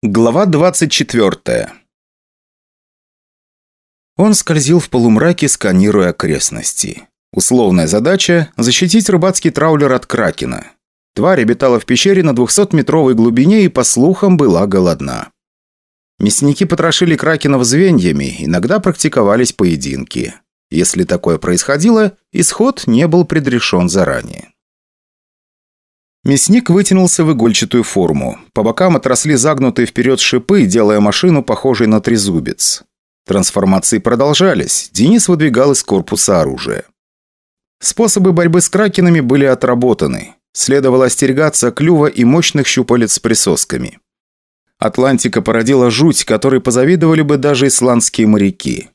Глава 24 Он скользил в полумраке, сканируя окрестности. Условная задача – защитить рыбацкий траулер от кракена. Тварь обитала в пещере на 200-метровой глубине и, по слухам, была голодна. Мясники потрошили кракенов звеньями, иногда практиковались поединки. Если такое происходило, исход не был предрешен заранее. Мясник вытянулся в игольчатую форму. По бокам отросли загнутые вперед шипы, делая машину похожей на трезубец. Трансформации продолжались. Денис выдвигал из корпуса оружие. Способы борьбы с кракенами были отработаны. Следовало остерегаться клюва и мощных щупалец с присосками. Атлантика породила жуть, которой позавидовали бы даже исландские моряки.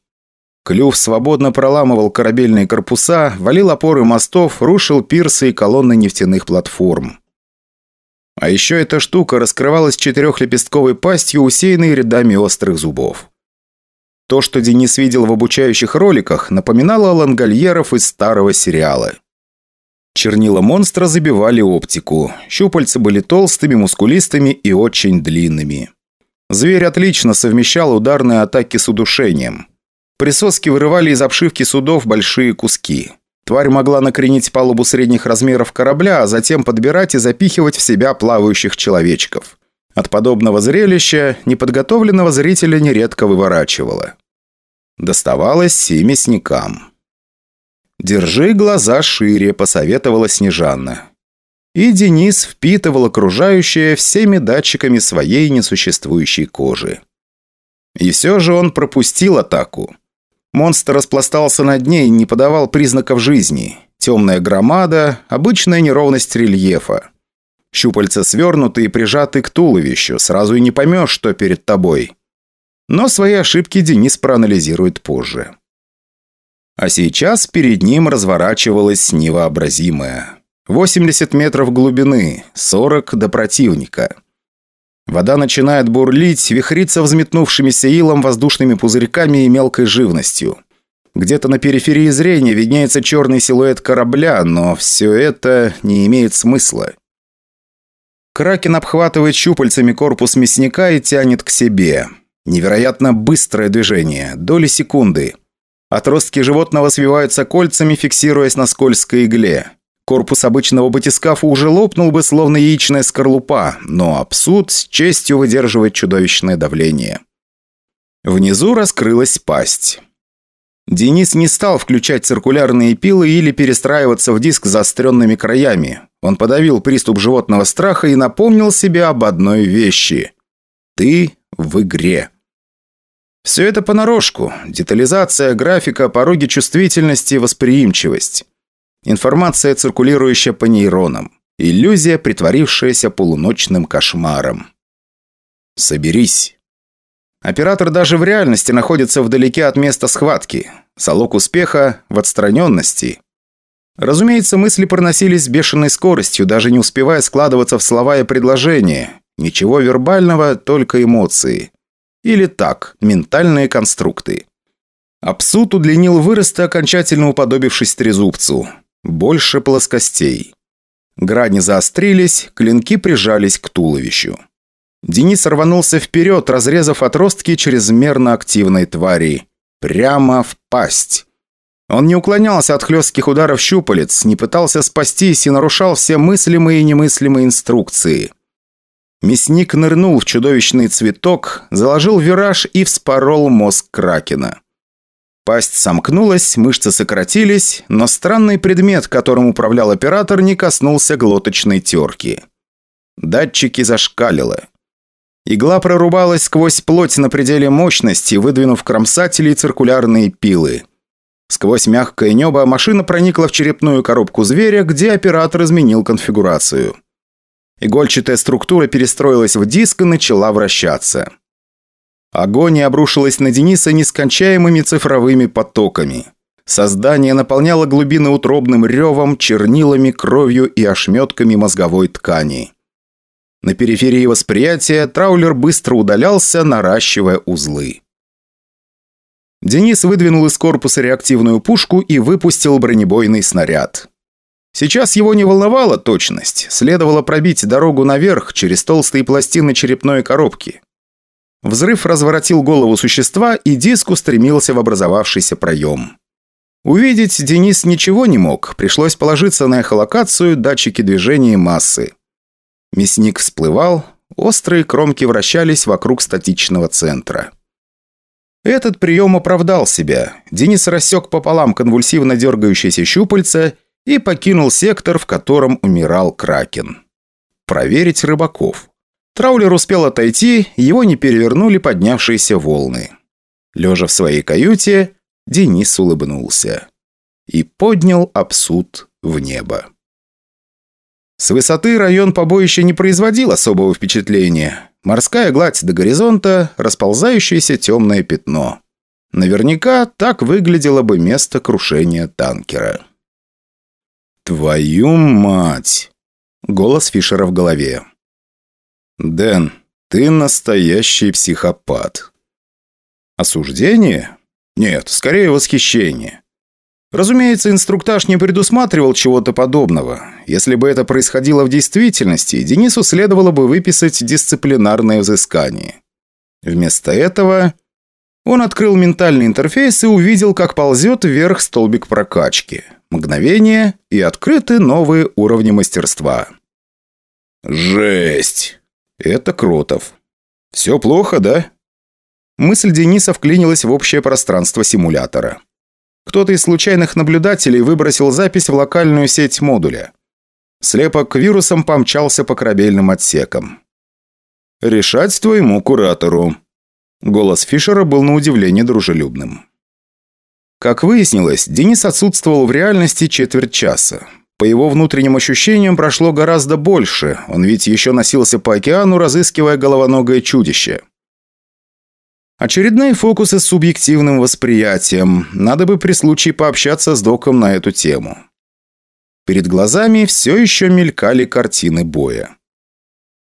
Клюв свободно проламывал корабельные корпуса, валил опоры мостов, рушил пирсы и колонны нефтяных платформ. А еще эта штука раскрывалась четырехлепестковой пастью, усеянной рядами острых зубов. То, что Денис видел в обучающих роликах, напоминало лангольеров из старого сериала. Чернила монстра забивали оптику. Щупальца были толстыми, мускулистыми и очень длинными. Зверь отлично совмещал ударные атаки с удушением. Присоски вырывали из обшивки судов большие куски. Тварь могла накренить палубу средних размеров корабля, а затем подбирать и запихивать в себя плавающих человечков. От подобного зрелища неподготовленного зрителя нередко выворачивало. Доставалось и мясникам. «Держи глаза шире», – посоветовала Снежанна. И Денис впитывал окружающее всеми датчиками своей несуществующей кожи. И все же он пропустил атаку. Монстр распластался над ней, не подавал признаков жизни. Темная громада, обычная неровность рельефа. Щупальца свернуты и прижаты к туловищу, сразу и не поймешь, что перед тобой. Но свои ошибки Денис проанализирует позже. А сейчас перед ним разворачивалось невообразимое. 80 метров глубины, 40 до противника. Вода начинает бурлить, вихриться взметнувшимися илом, воздушными пузырьками и мелкой живностью. Где-то на периферии зрения виднеется черный силуэт корабля, но все это не имеет смысла. Кракен обхватывает щупальцами корпус мясника и тянет к себе. Невероятно быстрое движение, доли секунды. Отростки животного свиваются кольцами, фиксируясь на скользкой игле. Корпус обычного батискафа уже лопнул бы, словно яичная скорлупа, но абсуд с честью выдерживает чудовищное давление. Внизу раскрылась пасть. Денис не стал включать циркулярные пилы или перестраиваться в диск заостренными краями. Он подавил приступ животного страха и напомнил себе об одной вещи. «Ты в игре». Все это понарошку. Детализация, графика, пороги чувствительности, восприимчивость. Информация, циркулирующая по нейронам. Иллюзия, притворившаяся полуночным кошмаром. Соберись. Оператор даже в реальности находится вдалеке от места схватки. Залог успеха в отстраненности. Разумеется, мысли проносились с бешеной скоростью, даже не успевая складываться в слова и предложения. Ничего вербального, только эмоции. Или так, ментальные конструкты. Абсут удлинил выросты, окончательно уподобившись трезубцу. Больше плоскостей. Грани заострились, клинки прижались к туловищу. Денис рванулся вперед, разрезав отростки чрезмерно активной твари. Прямо в пасть. Он не уклонялся от хлестких ударов щупалец, не пытался спастись и нарушал все мыслимые и немыслимые инструкции. Мясник нырнул в чудовищный цветок, заложил вираж и вспорол мозг Кракена. Пасть сомкнулась, мышцы сократились, но странный предмет, которым управлял оператор, не коснулся глоточной терки. Датчики зашкалило. Игла прорубалась сквозь плоть на пределе мощности, выдвинув кромсатели и циркулярные пилы. Сквозь мягкое небо машина проникла в черепную коробку зверя, где оператор изменил конфигурацию. Игольчатая структура перестроилась в диск и начала вращаться. Агония обрушилась на Дениса нескончаемыми цифровыми потоками. Создание наполняло глубины утробным ревом, чернилами, кровью и ошметками мозговой ткани. На периферии восприятия траулер быстро удалялся, наращивая узлы. Денис выдвинул из корпуса реактивную пушку и выпустил бронебойный снаряд. Сейчас его не волновала точность, следовало пробить дорогу наверх через толстые пластины черепной коробки. Взрыв разворотил голову существа, и диск устремился в образовавшийся проем. Увидеть Денис ничего не мог, пришлось положиться на эхолокацию, датчики движения массы. Мясник всплывал, острые кромки вращались вокруг статичного центра. Этот прием оправдал себя. Денис рассек пополам конвульсивно дергающиеся щупальца и покинул сектор, в котором умирал Кракен. Проверить рыбаков. Траулер успел отойти, его не перевернули поднявшиеся волны. Лежа в своей каюте, Денис улыбнулся. И поднял абсуд в небо. С высоты район побоища не производил особого впечатления. Морская гладь до горизонта, расползающееся темное пятно. Наверняка так выглядело бы место крушения танкера. «Твою мать!» Голос Фишера в голове. «Дэн, ты настоящий психопат». «Осуждение? Нет, скорее восхищение. Разумеется, инструктаж не предусматривал чего-то подобного. Если бы это происходило в действительности, Денису следовало бы выписать дисциплинарное взыскание. Вместо этого он открыл ментальный интерфейс и увидел, как ползет вверх столбик прокачки. Мгновение, и открыты новые уровни мастерства. «Жесть!» Это Кротов. «Все плохо, да?» Мысль Дениса вклинилась в общее пространство симулятора. Кто-то из случайных наблюдателей выбросил запись в локальную сеть модуля. Слепок к вирусам помчался по корабельным отсекам. «Решать твоему куратору». Голос Фишера был на удивление дружелюбным. Как выяснилось, Денис отсутствовал в реальности четверть часа. По его внутренним ощущениям прошло гораздо больше, он ведь еще носился по океану, разыскивая головоногое чудище. Очередные фокусы с субъективным восприятием. Надо бы при случае пообщаться с доком на эту тему. Перед глазами все еще мелькали картины боя.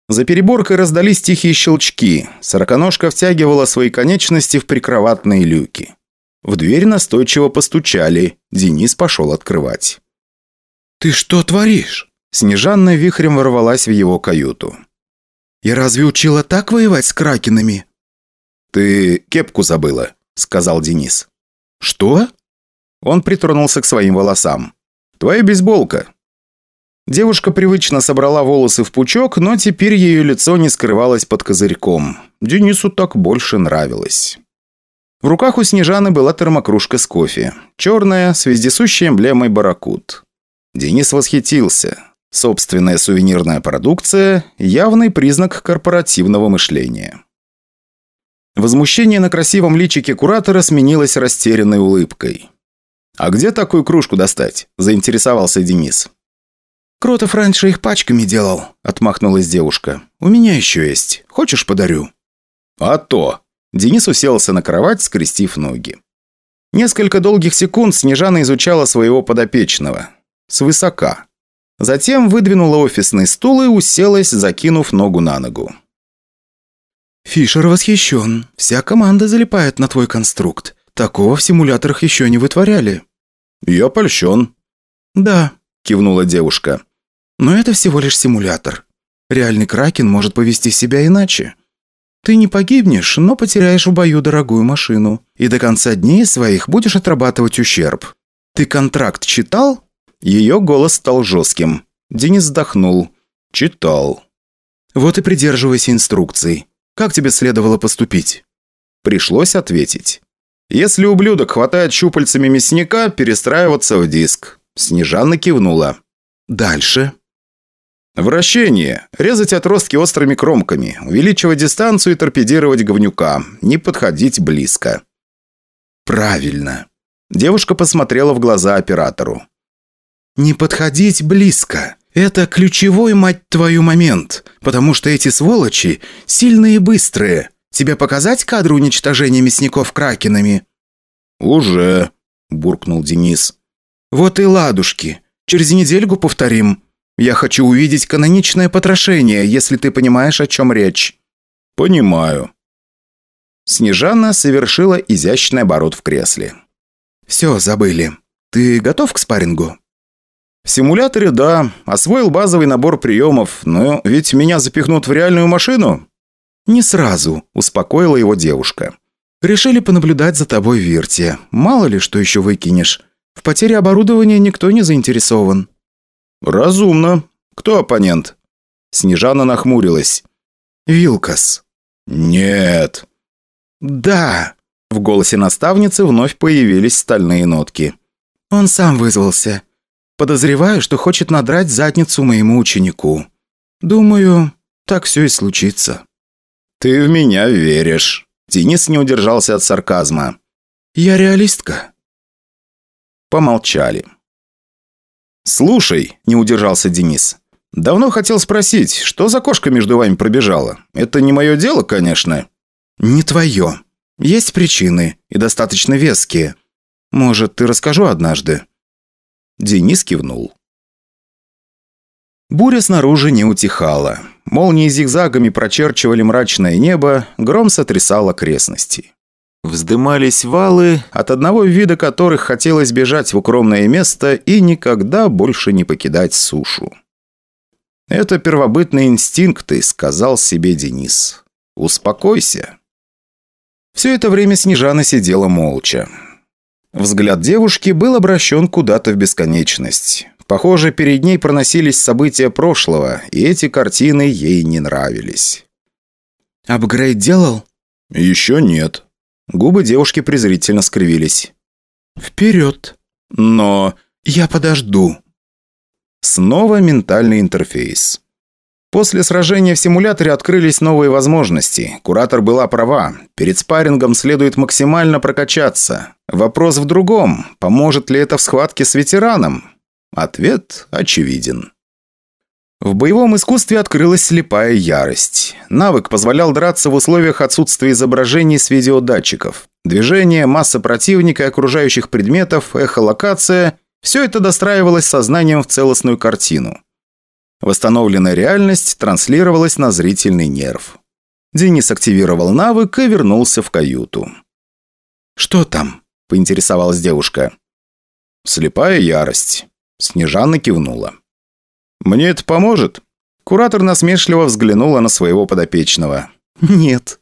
За переборкой раздались тихие щелчки. Сороконожка втягивала свои конечности в прикроватные люки. В дверь настойчиво постучали. Денис пошел открывать. «Ты что творишь?» Снежанна вихрем ворвалась в его каюту. «Я разве учила так воевать с кракенами?» «Ты кепку забыла», — сказал Денис. «Что?» Он притронулся к своим волосам. «Твоя бейсболка». Девушка привычно собрала волосы в пучок, но теперь ее лицо не скрывалось под козырьком. Денису так больше нравилось. В руках у Снежаны была термокружка с кофе. Черная, с вездесущей эмблемой «Баракут». Денис восхитился. Собственная сувенирная продукция – явный признак корпоративного мышления. Возмущение на красивом личике куратора сменилось растерянной улыбкой. «А где такую кружку достать?» – заинтересовался Денис. «Кротов раньше их пачками делал», – отмахнулась девушка. «У меня еще есть. Хочешь, подарю?» «А то!» Денис уселся на кровать, скрестив ноги. Несколько долгих секунд Снежана изучала своего подопечного. Свысока. Затем выдвинула офисный стул и уселась, закинув ногу на ногу. «Фишер восхищен. Вся команда залипает на твой конструкт. Такого в симуляторах еще не вытворяли». «Я польщен». «Да», – кивнула девушка. «Но это всего лишь симулятор. Реальный Кракен может повести себя иначе. Ты не погибнешь, но потеряешь в бою дорогую машину. И до конца дней своих будешь отрабатывать ущерб. Ты контракт читал?» Ее голос стал жестким. Денис вздохнул. «Читал». «Вот и придерживайся инструкций. Как тебе следовало поступить?» Пришлось ответить. «Если ублюдок хватает щупальцами мясника, перестраиваться в диск». Снежана кивнула. «Дальше?» Вращение. Резать отростки острыми кромками. Увеличивать дистанцию и торпедировать говнюка. Не подходить близко. Правильно. Девушка посмотрела в глаза оператору. Не подходить близко. Это ключевой, мать твою, момент. Потому что эти сволочи сильные и быстрые. Тебе показать кадры уничтожения мясников кракенами? Уже, буркнул Денис. Вот и ладушки. Через недельку повторим. Я хочу увидеть каноничное потрошение, если ты понимаешь, о чем речь». «Понимаю». Снежана совершила изящный оборот в кресле. «Все, забыли. Ты готов к спаррингу?» «В симуляторе, да. Освоил базовый набор приемов, но ведь меня запихнут в реальную машину». «Не сразу», – успокоила его девушка. «Решили понаблюдать за тобой Вирте. Мало ли, что еще выкинешь. В потере оборудования никто не заинтересован». «Разумно. Кто оппонент?» Снежана нахмурилась. «Вилкас». «Нет». «Да». В голосе наставницы вновь появились стальные нотки. «Он сам вызвался. Подозреваю, что хочет надрать задницу моему ученику. Думаю, так все и случится». «Ты в меня веришь». Денис не удержался от сарказма. «Я реалистка». Помолчали. «Слушай», – не удержался Денис. «Давно хотел спросить, что за кошка между вами пробежала? Это не мое дело, конечно». «Не твое. Есть причины, и достаточно веские. Может, ты расскажу однажды?» Денис кивнул. Буря снаружи не утихала. Молнии зигзагами прочерчивали мрачное небо, гром сотрясал окрестности. Вздымались валы, от одного вида которых хотелось бежать в укромное место и никогда больше не покидать сушу. «Это первобытные инстинкты», — сказал себе Денис. «Успокойся». Все это время Снежана сидела молча. Взгляд девушки был обращен куда-то в бесконечность. Похоже, перед ней проносились события прошлого, и эти картины ей не нравились. «Апгрейд делал?» «Еще нет». Губы девушки презрительно скривились. «Вперед!» «Но...» «Я подожду». Снова ментальный интерфейс. После сражения в симуляторе открылись новые возможности. Куратор была права. Перед спаррингом следует максимально прокачаться. Вопрос в другом. Поможет ли это в схватке с ветераном? Ответ очевиден. В боевом искусстве открылась слепая ярость. Навык позволял драться в условиях отсутствия изображений с видеодатчиков. Движение, масса противника окружающих предметов, эхолокация – все это достраивалось сознанием в целостную картину. Восстановленная реальность транслировалась на зрительный нерв. Денис активировал навык и вернулся в каюту. «Что там?» – поинтересовалась девушка. «Слепая ярость». Снежана кивнула. «Мне это поможет?» Куратор насмешливо взглянула на своего подопечного. «Нет».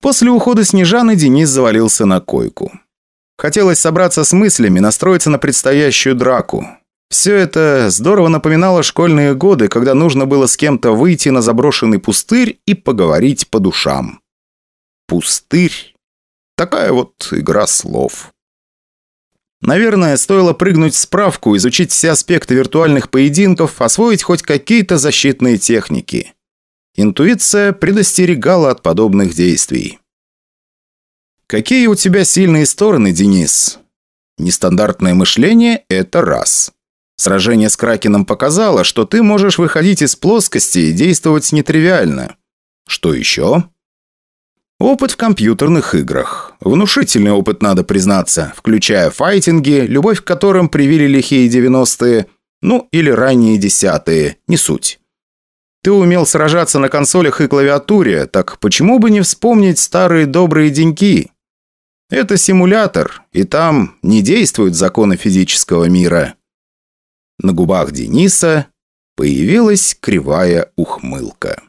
После ухода Снежаны Денис завалился на койку. Хотелось собраться с мыслями, настроиться на предстоящую драку. Все это здорово напоминало школьные годы, когда нужно было с кем-то выйти на заброшенный пустырь и поговорить по душам. Пустырь. Такая вот игра слов. Наверное, стоило прыгнуть в справку, изучить все аспекты виртуальных поединков, освоить хоть какие-то защитные техники. Интуиция предостерегала от подобных действий. Какие у тебя сильные стороны, Денис? Нестандартное мышление – это раз. Сражение с Кракеном показало, что ты можешь выходить из плоскости и действовать нетривиально. Что еще? Опыт в компьютерных играх. Внушительный опыт, надо признаться, включая файтинги, любовь к которым привили лихие 90-е, ну или ранние десятые, не суть. Ты умел сражаться на консолях и клавиатуре, так почему бы не вспомнить старые добрые деньки? Это симулятор, и там не действуют законы физического мира. На губах Дениса появилась кривая ухмылка.